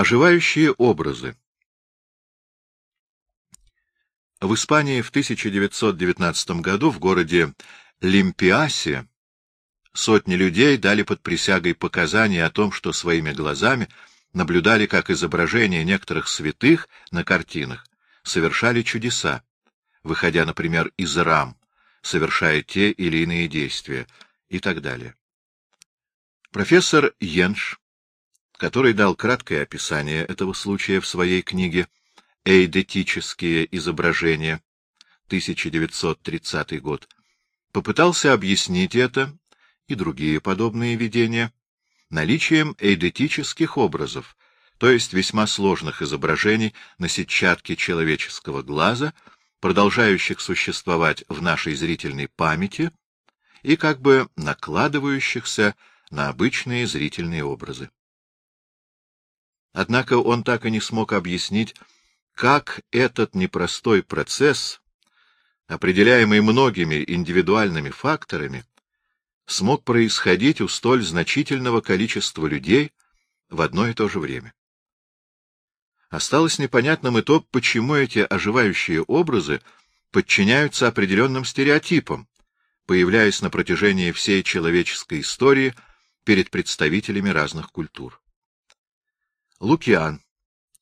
Оживающие образы В Испании в 1919 году в городе Лимпиасе сотни людей дали под присягой показания о том, что своими глазами наблюдали, как изображения некоторых святых на картинах совершали чудеса, выходя, например, из рам, совершая те или иные действия и так далее. Профессор Йенш, который дал краткое описание этого случая в своей книге «Эйдетические изображения», 1930 год, попытался объяснить это и другие подобные видения наличием эйдетических образов, то есть весьма сложных изображений на сетчатке человеческого глаза, продолжающих существовать в нашей зрительной памяти и как бы накладывающихся на обычные зрительные образы. Однако он так и не смог объяснить, как этот непростой процесс, определяемый многими индивидуальными факторами, смог происходить у столь значительного количества людей в одно и то же время. Осталось непонятным и то, почему эти оживающие образы подчиняются определенным стереотипам, появляясь на протяжении всей человеческой истории перед представителями разных культур. Лукиан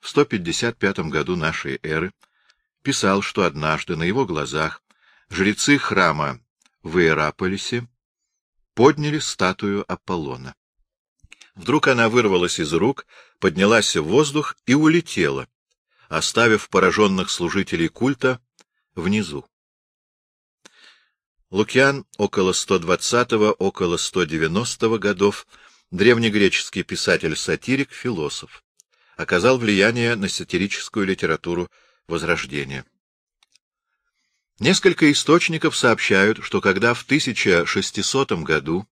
в 155 году нашей эры писал, что однажды на его глазах жрецы храма в Иераполисе подняли статую Аполлона. Вдруг она вырвалась из рук, поднялась в воздух и улетела, оставив пораженных служителей культа внизу. Лукьян около 120-го, около 190-го годов, древнегреческий писатель-сатирик, философ, оказал влияние на сатирическую литературу Возрождения. Несколько источников сообщают, что когда в 1600 году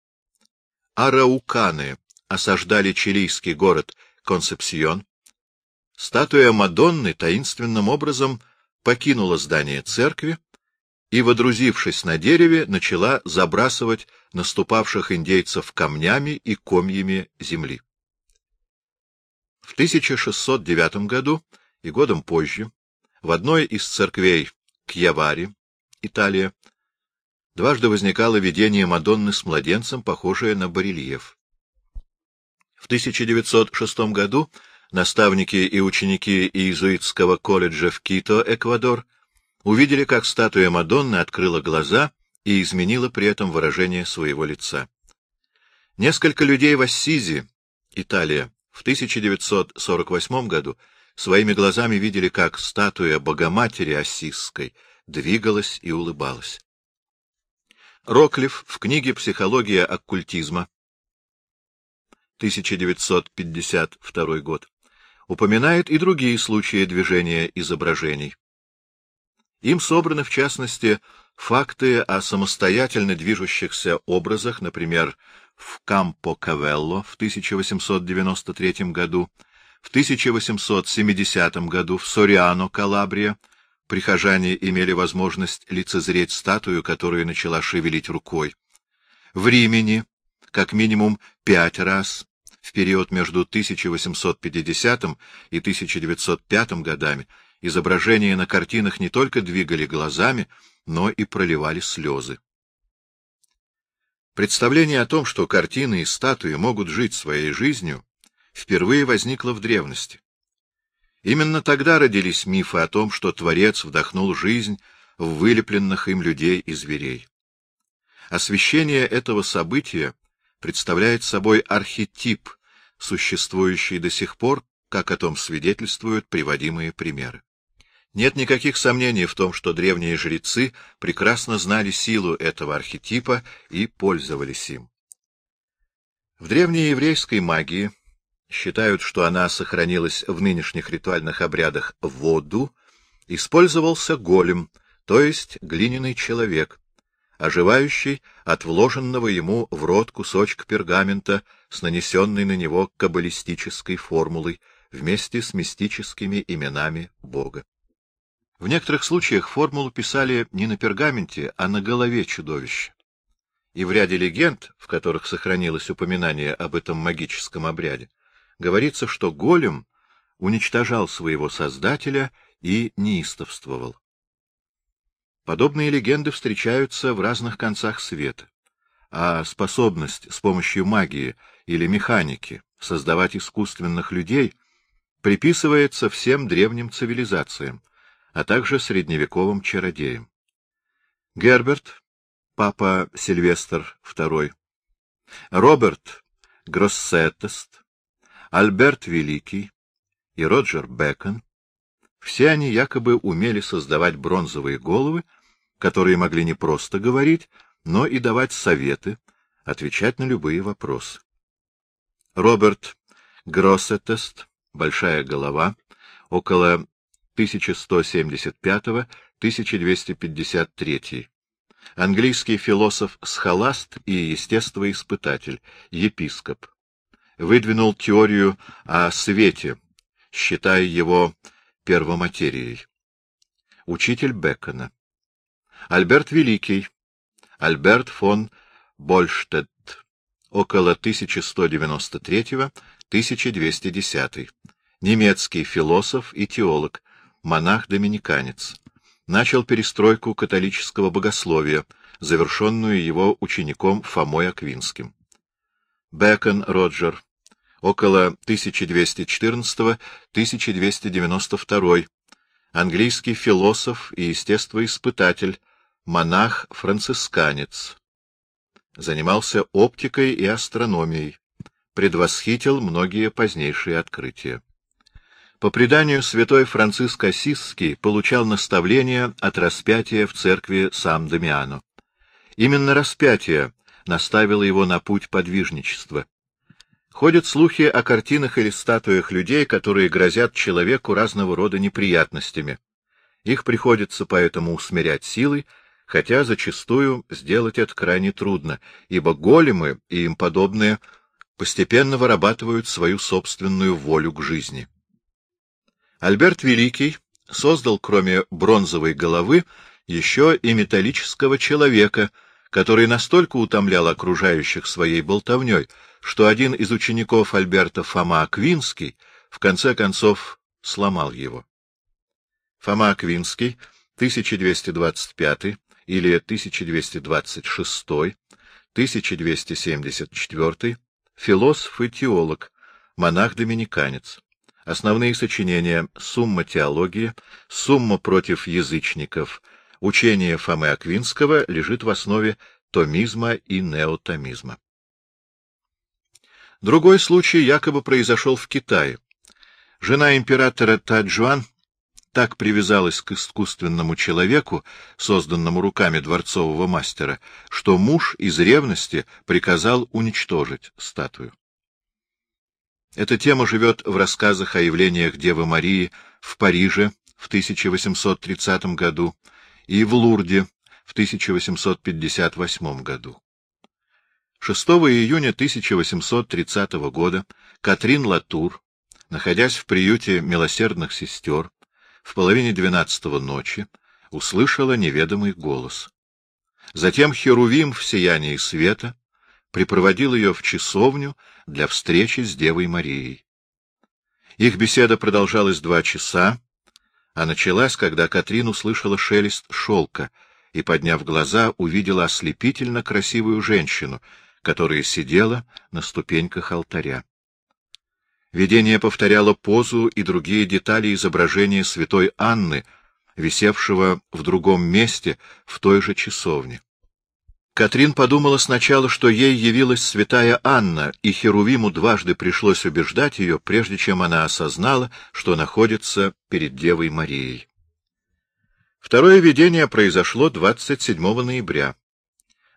арауканы осаждали чилийский город Консепсион, статуя Мадонны таинственным образом покинула здание церкви и, водрузившись на дереве, начала забрасывать наступавших индейцев камнями и комьями земли. В 1609 году и годом позже в одной из церквей Кьявари, Италия, дважды возникало видение Мадонны с младенцем, похожее на барельеф. В 1906 году наставники и ученики иезуитского колледжа в Кито, Эквадор, увидели, как статуя Мадонны открыла глаза и изменила при этом выражение своего лица. Несколько людей в Ассизи, Италия, в 1948 году своими глазами видели, как статуя Богоматери Ассизской двигалась и улыбалась. Роклифф в книге «Психология оккультизма» 1952 год упоминает и другие случаи движения изображений. Им собраны, в частности, факты о самостоятельно движущихся образах, например, в Кампо-Кавелло в 1893 году, в 1870 году в Сориано, Калабрия, прихожане имели возможность лицезреть статую, которую начала шевелить рукой. В Римени, как минимум пять раз, в период между 1850 и 1905 годами, изображения на картинах не только двигали глазами, но и проливали слезы. Представление о том, что картины и статуи могут жить своей жизнью, впервые возникло в древности. Именно тогда родились мифы о том, что Творец вдохнул жизнь в вылепленных им людей и зверей. Освещение этого события представляет собой архетип, существующий до сих пор, как о том свидетельствуют приводимые примеры. Нет никаких сомнений в том, что древние жрецы прекрасно знали силу этого архетипа и пользовались им. В древней еврейской магии считают, что она сохранилась в нынешних ритуальных обрядах воду, использовался голем, то есть глиняный человек, оживающий от вложенного ему в рот кусочка пергамента с нанесенной на него каббалистической формулой вместе с мистическими именами Бога. В некоторых случаях формулу писали не на пергаменте, а на голове чудовища. И в ряде легенд, в которых сохранилось упоминание об этом магическом обряде, говорится, что голем уничтожал своего создателя и неистовствовал. Подобные легенды встречаются в разных концах света, а способность с помощью магии или механики создавать искусственных людей приписывается всем древним цивилизациям, а также средневековым чародеям. Герберт, папа Сильвестр II, Роберт Гроссеттест, Альберт Великий и Роджер Бэкон — все они якобы умели создавать бронзовые головы, которые могли не просто говорить, но и давать советы, отвечать на любые вопросы. Роберт Гроссеттест, Большая голова, около 1175-1253. Английский философ-схоласт и естествоиспытатель, епископ. Выдвинул теорию о свете, считая его первоматерией. Учитель Бекона. Альберт Великий, Альберт фон Больштедт, около 1193-1210, немецкий философ и теолог, монах-доминиканец. Начал перестройку католического богословия, завершенную его учеником Фомой Аквинским. Бекон Роджер, около 1214-1292, английский философ и естествоиспытатель, монах-францисканец. Занимался оптикой и астрономией, предвосхитил многие позднейшие открытия. По преданию, святой Франциск Осисский получал наставления от распятия в церкви сам Дамиану. Именно распятие наставило его на путь подвижничества. Ходят слухи о картинах или статуях людей, которые грозят человеку разного рода неприятностями. Их приходится поэтому усмирять силой, хотя зачастую сделать это крайне трудно, ибо големы и им подобные постепенно вырабатывают свою собственную волю к жизни. Альберт Великий создал, кроме бронзовой головы, еще и металлического человека, который настолько утомлял окружающих своей болтовней, что один из учеников Альберта Фома Аквинский в конце концов сломал его. Фома Аквинский, 1225 или 1226, 1274, философ и теолог, монах-доминиканец. Основные сочинения «Сумма теологии», «Сумма против язычников», «Учение Фомы Аквинского» лежит в основе томизма и неотомизма. Другой случай якобы произошел в Китае. Жена императора Таджуан так привязалась к искусственному человеку, созданному руками дворцового мастера, что муж из ревности приказал уничтожить статую. Эта тема живет в рассказах о явлениях Девы Марии в Париже в 1830 году и в Лурде в 1858 году. 6 июня 1830 года Катрин Латур, находясь в приюте милосердных сестер, в половине двенадцатого ночи услышала неведомый голос. Затем Херувим в сиянии света припроводил ее в часовню для встречи с Девой Марией. Их беседа продолжалась два часа, а началась, когда Катрин услышала шелест шелка и, подняв глаза, увидела ослепительно красивую женщину, которая сидела на ступеньках алтаря. Видение повторяло позу и другие детали изображения святой Анны, висевшего в другом месте в той же часовне. Катрин подумала сначала, что ей явилась святая Анна, и Херувиму дважды пришлось убеждать ее, прежде чем она осознала, что находится перед Девой Марией. Второе видение произошло 27 ноября.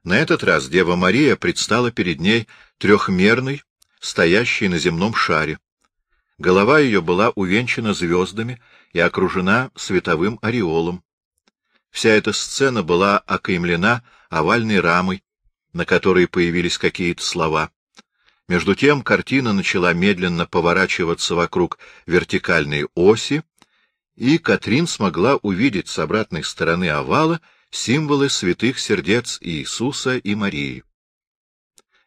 На этот раз Дева Мария предстала перед ней трехмерной, стоящей на земном шаре. Голова ее была увенчана звездами и окружена световым ореолом. Вся эта сцена была окаймлена овальной рамой, на которой появились какие-то слова. Между тем картина начала медленно поворачиваться вокруг вертикальной оси, и Катрин смогла увидеть с обратной стороны овала символы святых сердец Иисуса и Марии.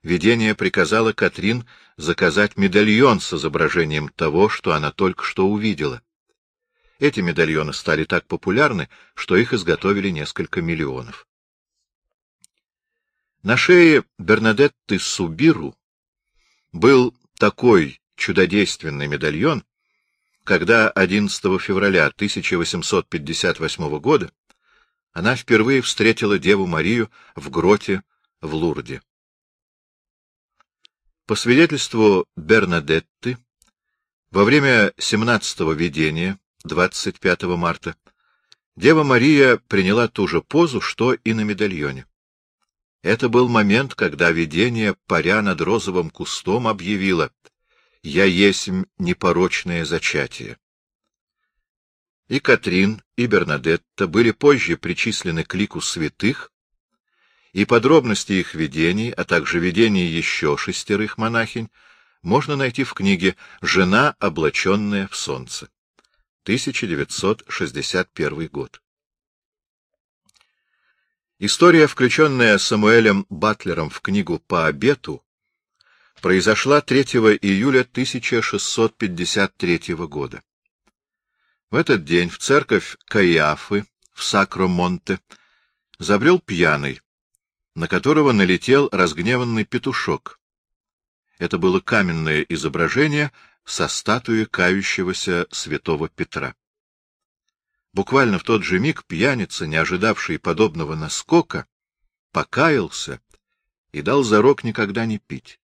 видение приказало Катрин заказать медальон с изображением того, что она только что увидела. Эти медальоны стали так популярны, что их изготовили несколько миллионов. На шее Бернадетты Субиру был такой чудодейственный медальон, когда 11 февраля 1858 года она впервые встретила Деву Марию в гроте в Лурде. По свидетельству Бернадетты, во время 17-го видения, 25 марта, Дева Мария приняла ту же позу, что и на медальоне. Это был момент, когда видение, паря над розовым кустом, объявило «Я есть непорочное зачатие». И Катрин, и Бернадетта были позже причислены к лику святых, и подробности их видений, а также видений еще шестерых монахинь, можно найти в книге «Жена, облаченная в солнце». 1961 год. История, включенная Самуэлем Батлером в книгу «По обету», произошла 3 июля 1653 года. В этот день в церковь Каиафы в Сакромонте забрел пьяный, на которого налетел разгневанный петушок. Это было каменное изображение со статуи кающегося святого Петра. Буквально в тот же миг пьяница, не ожидавший подобного наскока, покаялся и дал зарок никогда не пить.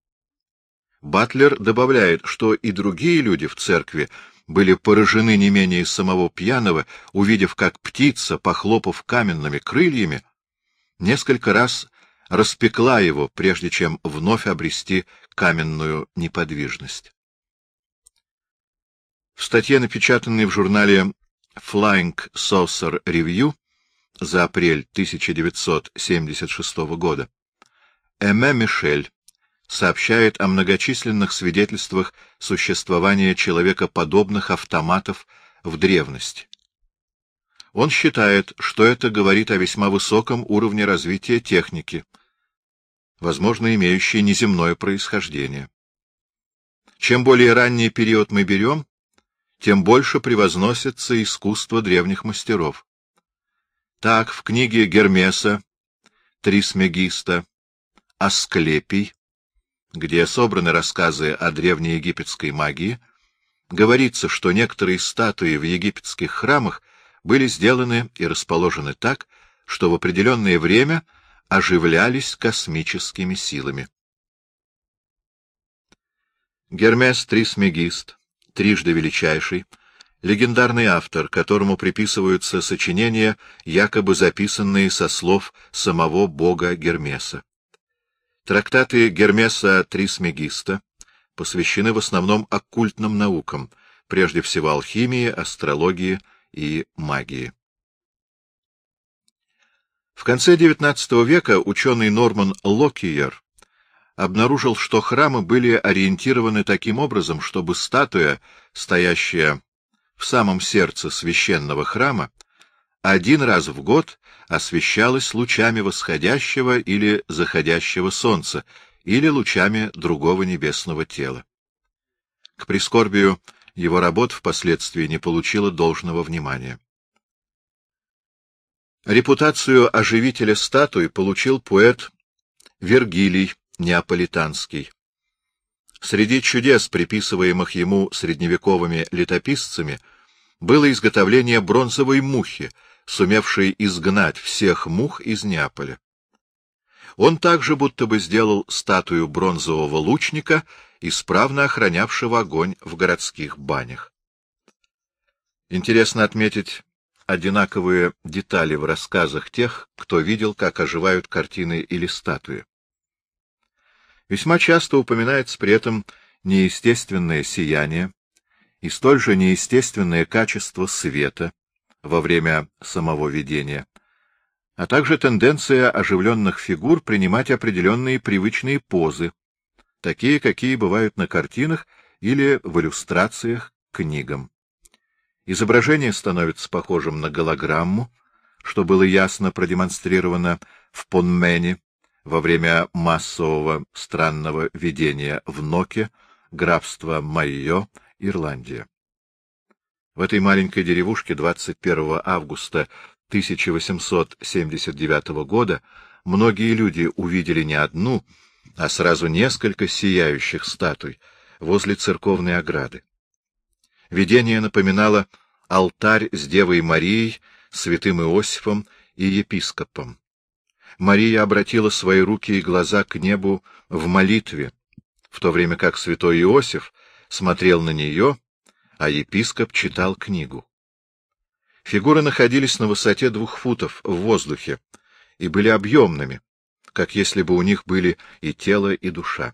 Батлер добавляет, что и другие люди в церкви были поражены не менее самого пьяного, увидев, как птица, похлопав каменными крыльями, несколько раз распекла его, прежде чем вновь обрести каменную неподвижность. В статье, напечатанной в журнале Flying Saucer Review за апрель 1976 года, Эме Мишель сообщает о многочисленных свидетельствах существования человекоподобных автоматов в древности. Он считает, что это говорит о весьма высоком уровне развития техники, возможно, имеющей неземное происхождение. Чем более ранний период мы берем, тем больше превозносится искусство древних мастеров. Так, в книге Гермеса, Трисмегиста, Асклепий, где собраны рассказы о древнеегипетской магии, говорится, что некоторые статуи в египетских храмах были сделаны и расположены так, что в определенное время оживлялись космическими силами. Гермес Трисмегист трижды величайший, легендарный автор, которому приписываются сочинения, якобы записанные со слов самого бога Гермеса. Трактаты Гермеса Трисмегиста посвящены в основном оккультным наукам, прежде всего алхимии, астрологии и магии. В конце XIX века ученый Норман Локиер обнаружил, что храмы были ориентированы таким образом, чтобы статуя, стоящая в самом сердце священного храма, один раз в год освещалась лучами восходящего или заходящего солнца или лучами другого небесного тела. К прискорбию его работ впоследствии не получила должного внимания. Репутацию оживителя статуи получил поэт Вергилий, неаполитанский. Среди чудес, приписываемых ему средневековыми летописцами, было изготовление бронзовой мухи, сумевшей изгнать всех мух из Неаполя. Он также будто бы сделал статую бронзового лучника, исправно охранявшего огонь в городских банях. Интересно отметить одинаковые детали в рассказах тех, кто видел, как оживают картины или статуи. Весьма часто упоминается при этом неестественное сияние и столь же неестественное качество света во время самого видения, а также тенденция оживленных фигур принимать определенные привычные позы, такие, какие бывают на картинах или в иллюстрациях к книгам. Изображение становится похожим на голограмму, что было ясно продемонстрировано в Понмене во время массового странного видения в Ноке, графство Майо, Ирландия. В этой маленькой деревушке 21 августа 1879 года многие люди увидели не одну, а сразу несколько сияющих статуй возле церковной ограды. Видение напоминало алтарь с Девой Марией, святым Иосифом и епископом. Мария обратила свои руки и глаза к небу в молитве, в то время как святой Иосиф смотрел на нее, а епископ читал книгу. Фигуры находились на высоте двух футов в воздухе и были объемными, как если бы у них были и тело, и душа.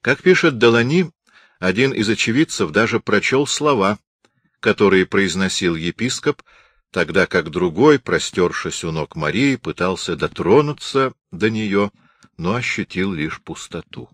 Как пишет Делани, один из очевидцев даже прочел слова, которые произносил епископ, тогда как другой, простершись у ног Марии, пытался дотронуться до нее, но ощутил лишь пустоту.